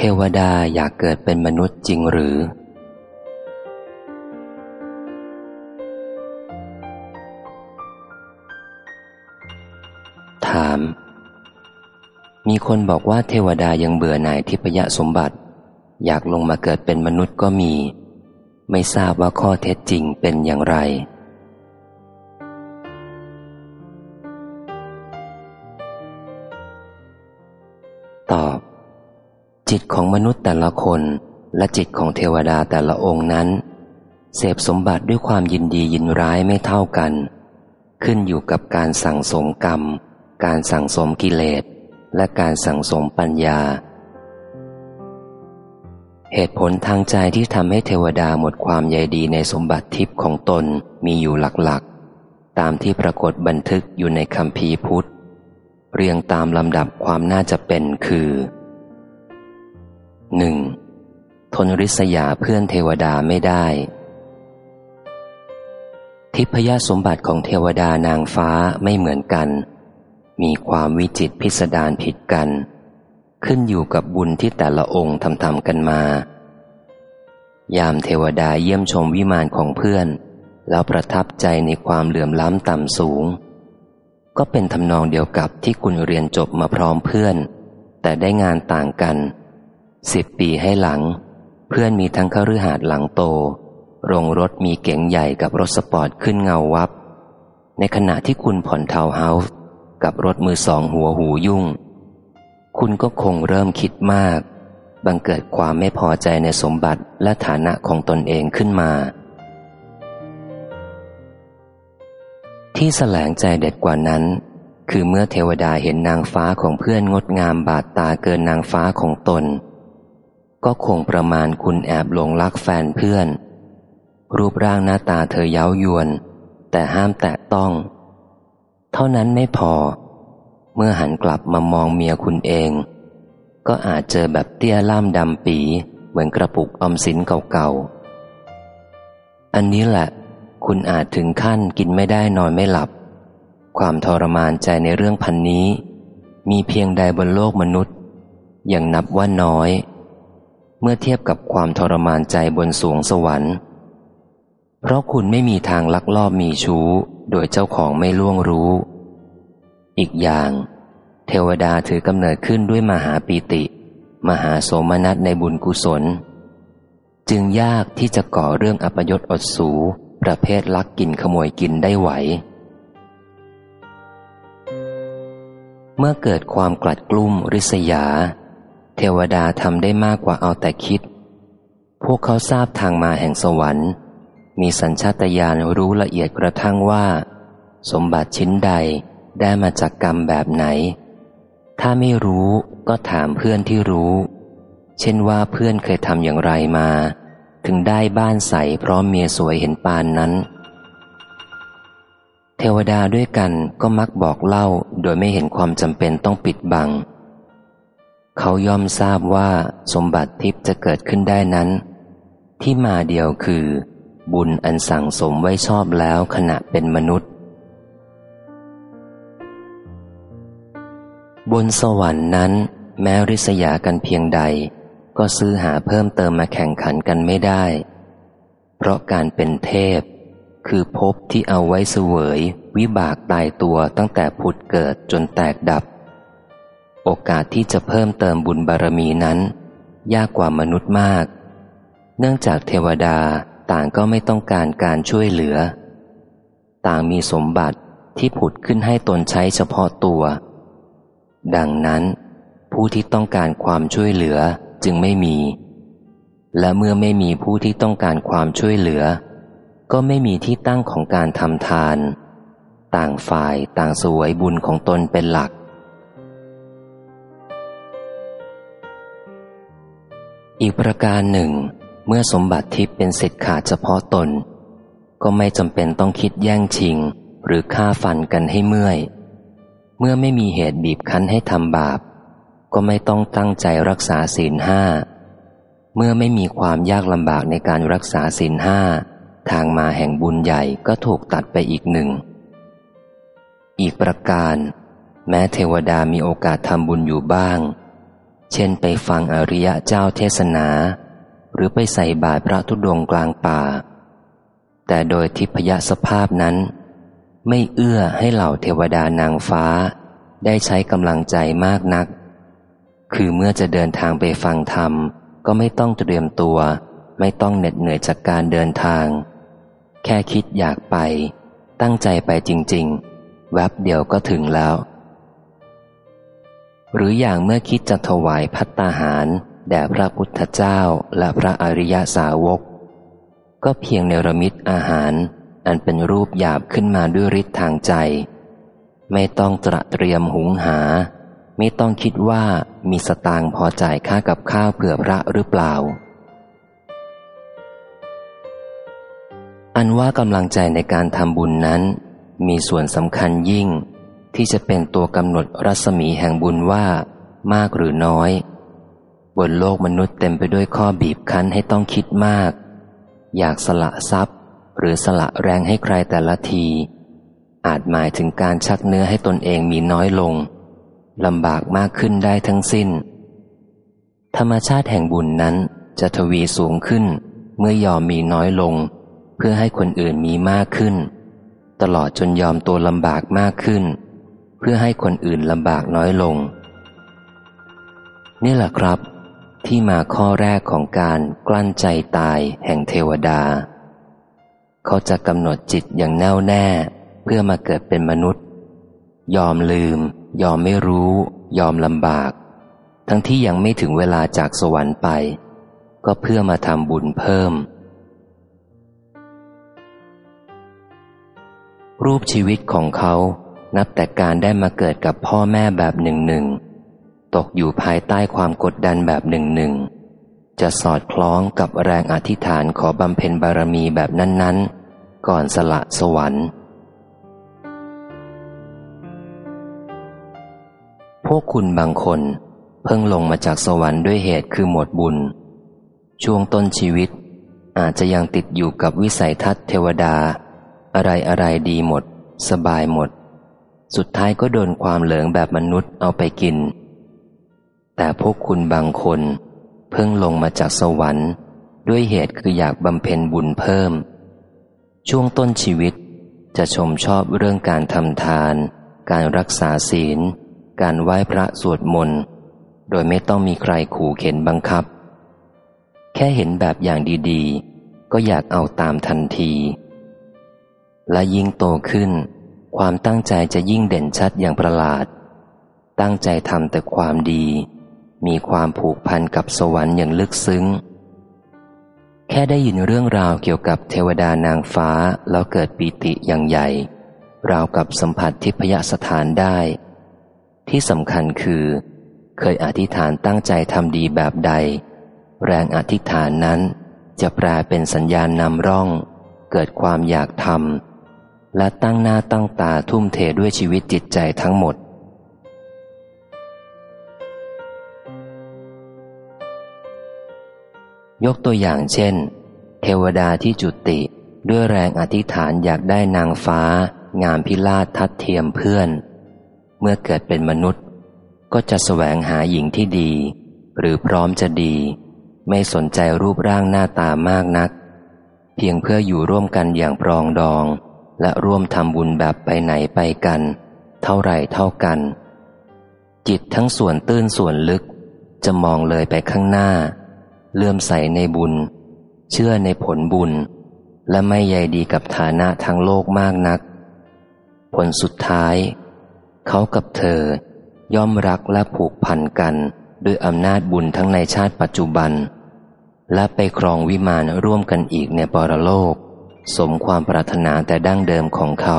เทวดาอยากเกิดเป็นมนุษย์จริงหรือ ถาม มีคนบอกว่าเทวดายังเบื่อหน่ายทิพยสมบัติ อยากลงมาเกิดเป็นมนุษย์ก็มี ไม่ทราบว่าข้อเท็จจริงเป็นอย่างไร จิตของมนุษย์แต่ละคนและจิตของเทวดาแต่ละองค์นั้น เสพสมบัติด้วยความยินดียินร้ายไม่เท่ากัน ขึ้นอยู่กับการสั่งสมกรรม การสั่งสมกิเลส และการสั่งสมปัญญา เหตุผลทางใจที่ทำให้เทวดาหมดความใยดีในสมบัติทิพย์ของตนมีอยู่หลักๆ ตามที่ปรากฏบันทึกอยู่ในคำพีพุทธ เรียงตามลำดับความน่าจะเป็นคือ 1. ทนริษยาเพื่อนเทวดาไม่ได้ ทิพยสมบัติของเทวดานางฟ้าไม่เหมือนกัน มีความวิจิตพิสดารผิดกัน ขึ้นอยู่กับบุญที่แต่ละองค์ทำทำกันมา ยามเทวดาเยี่ยมชมวิมานของเพื่อน แล้วประทับใจในความเหลื่อมล้ำต่ำสูง ก็เป็นทำนองเดียวกับที่คุณเรียนจบมาพร้อมเพื่อน แต่ได้งานต่างกัน สิบปีให้หลัง เพื่อนมีทั้งคฤหาสน์หลังโต โรงรถมีเก๋งใหญ่กับรถสปอร์ตขึ้นเงาวับ ในขณะที่คุณผ่อนทาวน์เฮาส์กับรถมือสองหัวหูยุ่ง คุณก็คงเริ่มคิดมาก บังเกิดความไม่พอใจในสมบัติและฐานะของตนเองขึ้นมา ที่แสลงใจเด็ดกว่านั้น คือเมื่อเทวดาเห็นนางฟ้าของเพื่อนงดงามบาดตาเกินนางฟ้าของตน ก็คงประมาณคุณแอบหลงรักแฟนเพื่อน รูปร่างหน้าตาเธอเย้ายวน แต่ห้ามแตะต้อง เท่านั้นไม่พอ เมื่อหันกลับมามองเมียคุณเอง ก็อาจเจอแบบเตี้ยล่ามดำปีเหมือนกระปุกอมสินเก่าๆ อันนี้แหละ คุณอาจถึงขั้นกินไม่ได้นอนไม่หลับ ความทรมานใจในเรื่องพันนี้ มีเพียงใดบนโลกมนุษย์ ยังนับว่าน้อย เมื่อเทียบกับความทรมานใจบนสวงสวรรค์ เพราะคุณไม่มีทางลักลอบมีชู้ โดยเจ้าของไม่ล่วงรู้ อีกอย่าง เทวดาถือกำเนิดขึ้นด้วยมหาปีติ มหาโสมนัสในบุญกุศล จึงยากที่จะก่อเรื่องอัปยศอดสูประเภทลักกินขโมยกินได้ไหว เมื่อเกิดความกลัดกลุ้มริษยา เทวดาทำได้มากกว่าเอาแต่คิด พวกเขาทราบทางมาแห่งสวรรค์ มีสัญชาตญาณรู้ละเอียดกระทั่งว่า สมบัติชิ้นใดได้มาจากกรรมแบบไหน ถ้าไม่รู้ก็ถามเพื่อนที่รู้ เช่นว่าเพื่อนเคยทำอย่างไรมา ถึงได้บ้านใสพร้อมเมียสวยเห็นปานนั้น เทวดาด้วยกันก็มักบอกเล่าโดยไม่เห็นความจำเป็นต้องปิดบัง เขาย่อมทราบว่าสมบัติทิพย์จะเกิดขึ้นได้นั้น ที่มาเดียวคือ บุญอันสั่งสมไว้ชอบแล้วขณะเป็นมนุษย์ บนสวรรค์นั้น แม้ริษยากันเพียงใด ก็ซื้อหาเพิ่มเติมมาแข่งขันกันไม่ได้ เพราะการเป็นเทพ คือภพที่เอาไว้เสวย วิบากตายตัวตั้งแต่ผุดเกิดจนแตกดับ โอกาสที่จะเพิ่มเติมบุญบารมีนั้น ยากกว่ามนุษย์มาก เนื่องจากเทวดาต่างก็ไม่ต้องการการช่วยเหลือ ต่างมีสมบัติที่ผุดขึ้นให้ตนใช้เฉพาะตัว ดังนั้น ผู้ที่ต้องการความช่วยเหลือจึงไม่มี และเมื่อไม่มีผู้ที่ต้องการความช่วยเหลือ ก็ไม่มีที่ตั้งของการทำทาน ต่างฝ่ายต่างสวยบุญของตนเป็นหลัก อีกประการหนึ่ง เมื่อสมบัติทิพย์เป็นสิทธิ์ขาดเฉพาะตน ก็ไม่จำเป็นต้องคิดแย่งชิง หรือฆ่าฟันกันให้เมื่อย เมื่อไม่มีเหตุบีบคั้นให้ทำบาป ก็ไม่ต้องตั้งใจรักษาศีลห้า เมื่อไม่มีความยากลำบากในการรักษาศีลห้า ทางมาแห่งบุญใหญ่ก็ถูกตัดไปอีกหนึ่ง อีกประการ แม้เทวดามีโอกาสทำบุญอยู่บ้าง เช่นไปฟังอริยะเจ้าเทศนา หรือไปใส่บาตรพระธุดงกลางป่า แต่โดยทิพยสภาพนั้น ไม่เอื้อให้เหล่าเทวดานางฟ้า ได้ใช้กำลังใจมากนัก คือเมื่อจะเดินทางไปฟังธรรม ก็ไม่ต้องเตรียมตัว ไม่ต้องเหน็ดเหนื่อยจากการเดินทาง แค่คิดอยากไป ตั้งใจไปจริง ๆ แวบเดียวก็ถึงแล้ว หรืออย่างเมื่อคิดจะถวายพัตตาหาร แด่พระพุทธเจ้าและพระอริยสาวก ก็เพียงเนรมิตอาหาร อันเป็นรูปหยาบขึ้นมาด้วยฤทธิ์ทางใจ ไม่ต้องตระเตรียมหุงหา ไม่ต้องคิดว่ามีสตางค์พอจ่ายค่ากับข้าวเผื่อพระหรือเปล่า อันว่ากำลังใจในการทำบุญนั้น มีส่วนสำคัญยิ่ง ที่จะเป็นตัวกำหนดรัศมีแห่งบุญว่ามากหรือน้อย บนโลกมนุษย์เต็มไปด้วยข้อบีบคั้นให้ต้องคิดมาก อยากสละทรัพย์ หรือสละแรงให้ใครแต่ละที อาจหมายถึงการชักเนื้อให้ตนเองมีน้อยลงลำบากมากขึ้นได้ทั้งสิ้น ธรรมชาติแห่งบุญนั้นจะทวีสูงขึ้น เมื่อยอมมีน้อยลง เพื่อให้คนอื่นมีมากขึ้น ตลอดจนยอมตัวลำบากมากขึ้น เพื่อให้คนอื่นลำบากน้อยลง นี่แหละครับ ที่มาข้อแรกของการกลั้นใจตายแห่งเทวดา เขาจะกำหนดจิตอย่างแน่วแน่ เพื่อมาเกิดเป็นมนุษย์ ยอมลืม ยอมไม่รู้ ยอมลำบาก ทั้งที่ยังไม่ถึงเวลาจากสวรรค์ไป ก็เพื่อมาทำบุญเพิ่มรูปชีวิตของเขา นับแต่การได้มาเกิดกับพ่อแม่แบบหนึ่งหนึ่งตกอยู่ภายใต้ความกดดันแบบหนึ่งหนึ่งจะสอดคล้องกับแรงอธิษฐานขอบำเพ็ญบารมีแบบนั้น ๆ ก่อนสละสวรรค์ พวกคุณบางคน เพิ่งลงมาจากสวรรค์ด้วยเหตุคือหมดบุญ ช่วงต้นชีวิต อาจจะยังติดอยู่กับวิสัยทัศน์เทวดา อะไรอะไรดีหมด สบายหมด สุดท้ายก็โดนความเหลืองแบบมนุษย์เอาไปกิน แต่พวกคุณบางคน เพิ่งลงมาจากสวรรค์ ด้วยเหตุคืออยากบำเพ็ญบุญเพิ่ม ช่วงต้นชีวิตจะชมชอบเรื่องการทำทาน การรักษาศีล การไหว้พระสวดมนต์โดยไม่ต้องมีใครขู่เข็นบังคับ แค่เห็นแบบอย่างดีๆ ก็อยากเอาตามทันที และยิ่งโตขึ้น ความตั้งใจจะยิ่งเด่นชัดอย่างประหลาด ตั้งใจทำแต่ความดี มีความผูกพันกับสวรรค์อย่างลึกซึ้ง แค่ได้ยินเรื่องราวเกี่ยวกับเทวดานางฟ้าแล้วเกิดปีติอย่างใหญ่ ราวกับสัมผัสทิพยสถานได้ ที่สำคัญคือ เคยอธิษฐานตั้งใจทำดีแบบใด แรงอธิษฐานนั้นจะแปลเป็นสัญญาณนำร่อง เกิดความอยากทำ และตั้งหน้าตั้งตาทุ่มเทด้วยชีวิตจิตใจทั้งหมด ยกตัวอย่างเช่น เทวดาที่จุติด้วยแรงอธิษฐานอยากได้นางฟ้า งามพิลาทัดเทียมเพื่อน เมื่อเกิดเป็นมนุษย์ ก็จะแสวงหาหญิงที่ดี หรือพร้อมจะดี ไม่สนใจรูปร่างหน้าตามากนัก เพียงเพื่ออยู่ร่วมกันอย่างปรองดอง และร่วมทำบุญแบบไปไหนไปกัน เท่าไรเท่ากัน จิตทั้งส่วนตื้นส่วนลึก จะมองเลยไปข้างหน้า เลื่อมใสในบุญ เชื่อในผลบุญ และไม่ใยดีกับฐานะทางโลกมากนัก ผลสุดท้าย เขากับเธอย่อมรักและผูกพันกันด้วยอำนาจบุญทั้งในชาติปัจจุบัน และไปครองวิมานร่วมกันอีกในปรโลก สมความปรารถนาแต่ดั้งเดิมของเขา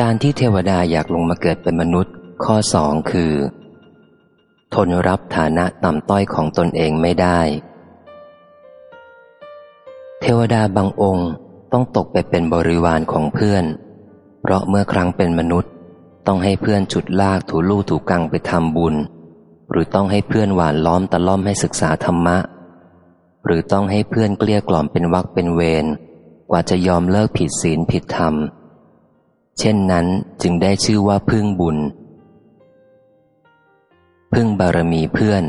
การที่เทวดาอยากลงมาเกิดเป็นมนุษย์ ข้อสองคือ ทนรับฐานะต่ำต้อยของตนเองไม่ได้ เทวดาบางองค์ต้องตกไปเป็นบริวารของเพื่อน เพราะเมื่อครั้งเป็นมนุษย์ ต้องให้เพื่อนจุดลากถูลู่ถูกังไปทำบุญ หรือต้องให้เพื่อนหวานล้อมตะล่อมให้ศึกษาธรรมะ หรือต้องให้เพื่อนเกลี้ยกล่อมเป็นวักเป็นเวรกว่าจะยอมเลิกผิดศีลผิดธรรม เช่นนั้นจึงได้ชื่อว่าพึ่งบุญ พึ่งบารมีเพื่อน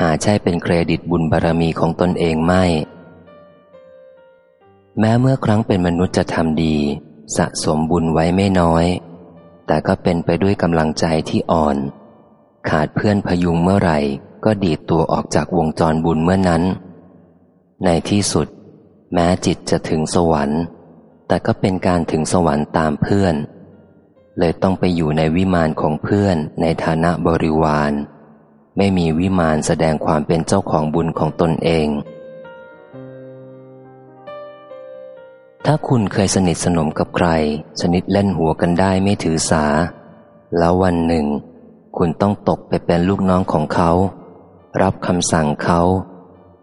หาใช่เป็นเครดิตบุญบารมีของตนเองไม่ แม้เมื่อครั้งเป็นมนุษย์จะทำดี สะสมบุญไว้ไม่น้อย แต่ก็เป็นไปด้วยกำลังใจที่อ่อน ขาดเพื่อนพยุงเมื่อไหร่ ก็ดีดตัวออกจากวงจรบุญเมื่อนั้น ในที่สุด แม้จิตจะถึงสวรรค์ แต่ก็เป็นการถึงสวรรค์ตามเพื่อน เลยต้องไปอยู่ในวิมานของเพื่อนในฐานะบริวาร ไม่มีวิมานแสดงความเป็นเจ้าของบุญของตนเอง ถ้าคุณเคยสนิทสนมกับใครสนิทเล่นหัวกันได้ไม่ถือสา แล้ววันหนึ่ง คุณต้องตกไปเป็นลูกน้องของเขา รับคำสั่งเขา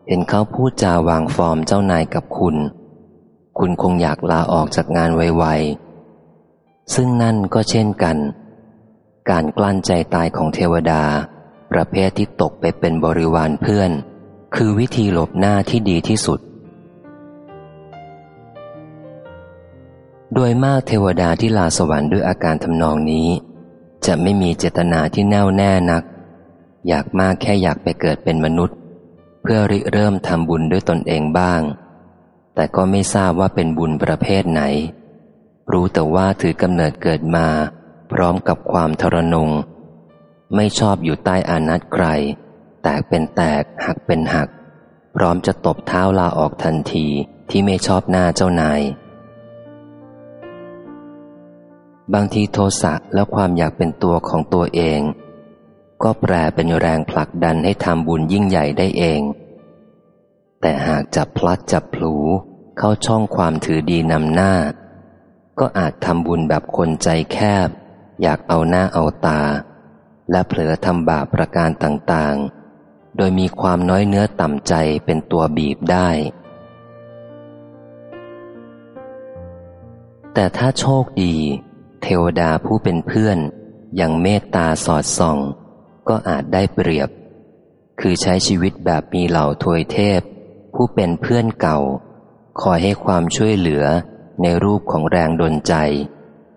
เห็นเขาพูดจาวางฟอร์มเจ้านายกับคุณ คุณคงอยากลาออกจากงานไวๆ ซึ่งนั่นก็เช่นกัน การกลั้นใจตายของเทวดา ประเภทที่ตกไปเป็นบริวารเพื่อน คือวิธีหลบหน้าที่ดีที่สุด โดยมากเทวดาที่ลาสวรรค์ด้วยอาการทำนองนี้ จะไม่มีเจตนาที่แน่วแน่นัก อยากมากแค่อยากไปเกิดเป็นมนุษย์ เพื่อริเริ่มทำบุญด้วยตนเองบ้าง แต่ก็ไม่ทราบว่าเป็นบุญประเภทไหน รู้แต่ว่าถือกำเนิดเกิดมา พร้อมกับความทรนง ไม่ชอบอยู่ใต้อานัตใคร แตกเป็นแตกหักเป็นหัก พร้อมจะตบเท้าลาออกทันทีที่ไม่ชอบหน้าเจ้านาย บางทีโทสะและความอยากเป็นตัวของตัวเอง ก็แปรเป็นแรงผลักดันให้ทำบุญยิ่งใหญ่ได้เอง แต่หากจับพลัดจับพลูเข้าช่องความถือดีนำหน้า ก็อาจทำบุญแบบคนใจแคบ อยากเอาหน้าเอาตา และเผลอทำบาปประการต่างๆ โดยมีความน้อยเนื้อต่ำใจเป็นตัวบีบได้แต่ถ้าโชคดี เทวดาผู้เป็นเพื่อนอย่างเมตตาสอดส่อง ก็อาจได้เปรียบ คือใช้ชีวิตแบบมีเหล่าทวยเทพ ผู้เป็นเพื่อนเก่า คอยให้ความช่วยเหลือในรูปของแรงดลใจ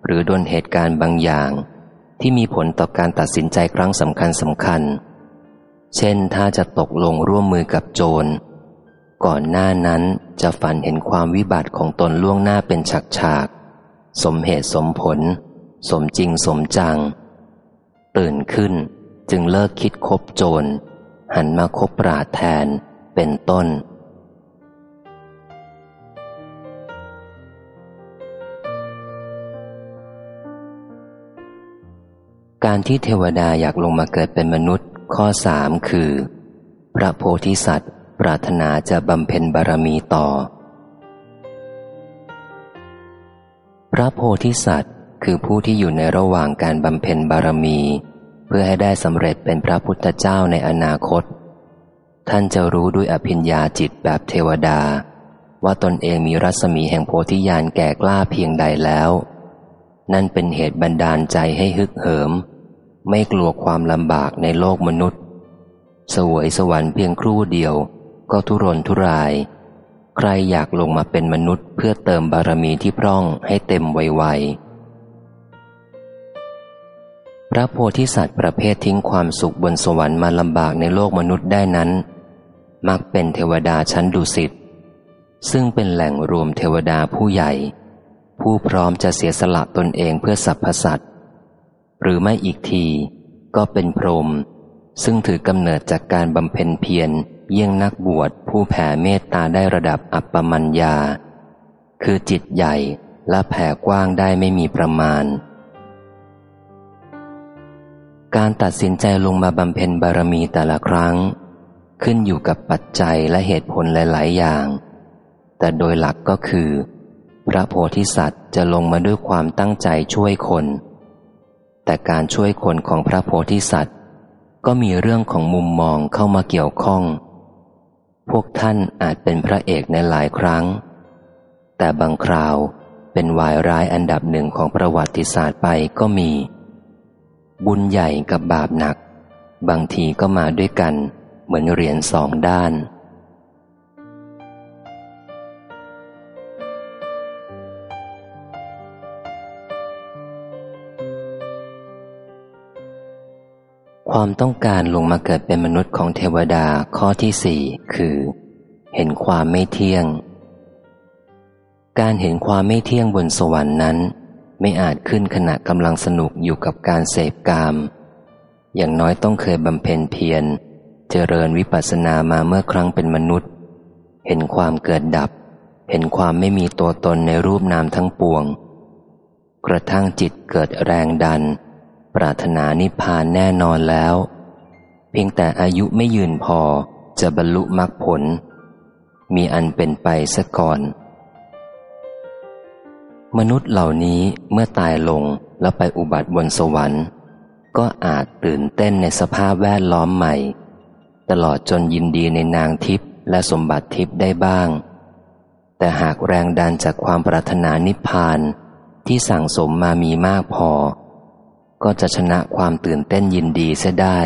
หรือดลเหตุการณ์บางอย่าง ที่มีผลต่อการตัดสินใจครั้งสำคัญสำคัญ เช่นถ้าจะตกลงร่วมมือกับโจร ก่อนหน้านั้นจะฝันเห็นความวิบัติของตนล่วงหน้าเป็นฉากฉาก สมเหตุสมผล สมจริงสมจัง ตื่นขึ้นจึงเลิกคิดคบโจร หันมาคบปราแทนเป็นต้น การที่เทวดาอยากลงมาเกิดเป็นมนุษย์ข้อสามคือ พระโพธิสัตว์ ปรารถนาจะบำเพ็ญบารมีต่อ พระโพธิสัตว์ คือผู้ที่อยู่ในระหว่างการบำเพ็ญบารมี เพื่อให้ได้สำเร็จเป็นพระพุทธเจ้าในอนาคต ท่านจะรู้ด้วยอภิญญาจิตแบบเทวดา ว่าตนเองมีรัศมีแห่งโพธิญาณแก่กล้าเพียงใดแล้ว นั่นเป็นเหตุบันดาลใจให้ฮึกเหิม ไม่กลัวความลำบากในโลกมนุษย์ สวยสวรรค์เพียงครู่เดียว ก็ทุรนทุราย ใครอยากลงมาเป็นมนุษย์เพื่อเติมบารมีที่พร่องให้เต็มไวๆ พระโพธิสัตว์ประเภททิ้งความสุขบนสวรรค์มาลำบากในโลกมนุษย์ได้นั้น มักเป็นเทวดาชั้นดุสิต ซึ่งเป็นแหล่งรวมเทวดาผู้ใหญ่ ผู้พร้อมจะเสียสละตนเองเพื่อสรรพสัตว์ หรือไม่อีกทีก็เป็นพรหมซึ่งถือกำเนิดจากการบำเพ็ญเพียร เยี่ยงนักบวชผู้แผ่เมตตาได้ระดับอัปปมัญญา คือจิตใหญ่และแผ่กว้างได้ไม่มีประมาณ การตัดสินใจลงมาบำเพ็ญบารมีแต่ละครั้ง ขึ้นอยู่กับปัจจัยและเหตุผลหลาย ๆ อย่าง แต่โดยหลักก็คือ พระโพธิสัตว์จะลงมาด้วยความตั้งใจช่วยคน แต่การช่วยคนของพระโพธิสัตว์ก็มีเรื่องของมุมมองเข้ามาเกี่ยวข้อง พวกท่านอาจเป็นพระเอกในหลายครั้ง แต่บางคราวเป็นวายร้ายอันดับหนึ่งของประวัติศาสตร์ไปก็มี บุญใหญ่กับบาปหนัก บางทีก็มาด้วยกัน เหมือนเหรียญสองด้าน ความต้องการลงมาเกิดเป็นมนุษย์ของเทวดาข้อที่สี่คือ เห็นความไม่เที่ยง การเห็นความไม่เที่ยงบนสวรรค์นั้น ไม่อาจขึ้นขณะกำลังสนุกอยู่กับการเสพกาม อย่างน้อยต้องเคยบำเพ็ญเพียร เจริญวิปัสสนามาเมื่อครั้งเป็นมนุษย์ เห็นความเกิดดับ เห็นความไม่มีตัวตนในรูปนามทั้งปวง กระทั่งจิตเกิดแรงดัน ปรารถนานิพพานแน่นอนแล้ว เพียงแต่อายุไม่ยืนพอจะบรรลุมรรคผล มีอันเป็นไปซะก่อน มนุษย์เหล่านี้เมื่อตายลงแล้วไปอุบัติบนสวรรค์ ก็อาจตื่นเต้นในสภาพแวดล้อมใหม่ ตลอดจนยินดีในนางทิพย์และสมบัติทิพย์ได้บ้าง แต่หากแรงดันจากความปรารถนานิพพานที่สั่งสมมามีมากพอ ก็จะชนะความตื่นเต้นยินดีเสียได้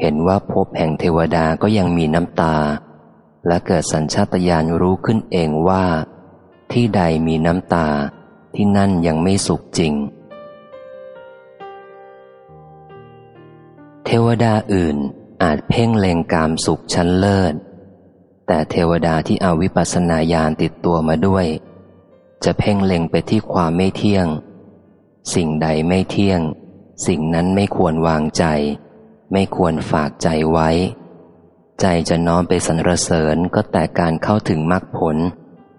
เห็นว่าพบแห่งเทวดาก็ยังมีน้ำตา และเกิดสัญชาตญาณรู้ขึ้นเองว่า ที่ใดมีน้ำตาที่นั่นยังไม่สุขจริง เทวดาอื่นอาจเพ่งเล็งกามสุขชั้นเลิศ แต่เทวดาที่เอาวิปัสสนาญาณติดตัวมาด้วย จะเพ่งเล็งไปที่ความไม่เที่ยง สิ่งใดไม่เที่ยง สิ่งนั้นไม่ควรวางใจ ไม่ควรฝากใจไว้ ใจจะน้อมไปสรรเสริญก็แต่การเข้าถึงมรรคผล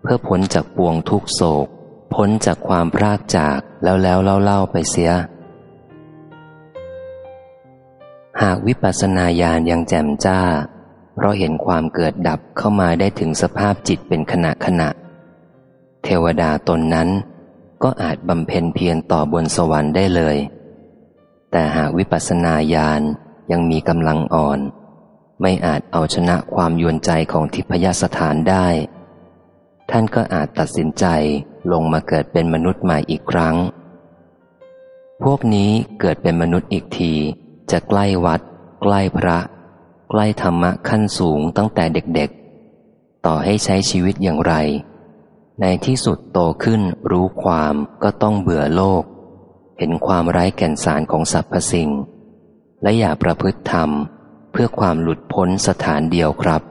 เพื่อพ้นจากปวงทุกโศก พ้นจากความพรากจากแล้วแล้วเล่าเล่าไปเสีย หากวิปัสสนาญาณยังแจ่มจ้า เพราะเห็นความเกิดดับเข้ามาได้ถึงสภาพจิตเป็นขณะขณะ เทวดาตนนั้น ก็อาจบำเพ็ญเพียรต่อบนสวรรค์ได้เลย แต่หากวิปัสสนาญาณยังมีกำลังอ่อน ไม่อาจเอาชนะความยวนใจของทิพยสถานได้ ท่านก็อาจตัดสินใจลงมาเกิดเป็นมนุษย์ใหม่อีกครั้ง พวกนี้เกิดเป็นมนุษย์อีกที จะใกล้วัด ใกล้พระ ใกล้ธรรมะขั้นสูงตั้งแต่เด็กๆ ต่อให้ใช้ชีวิตอย่างไร ในที่สุดโตขึ้นรู้ความก็ต้องเบื่อโลก เห็นความไร้แก่นสารของสรรพสิ่ง และอย่าประพฤติธรรม เพื่อความหลุดพ้นสถานเดียวครับ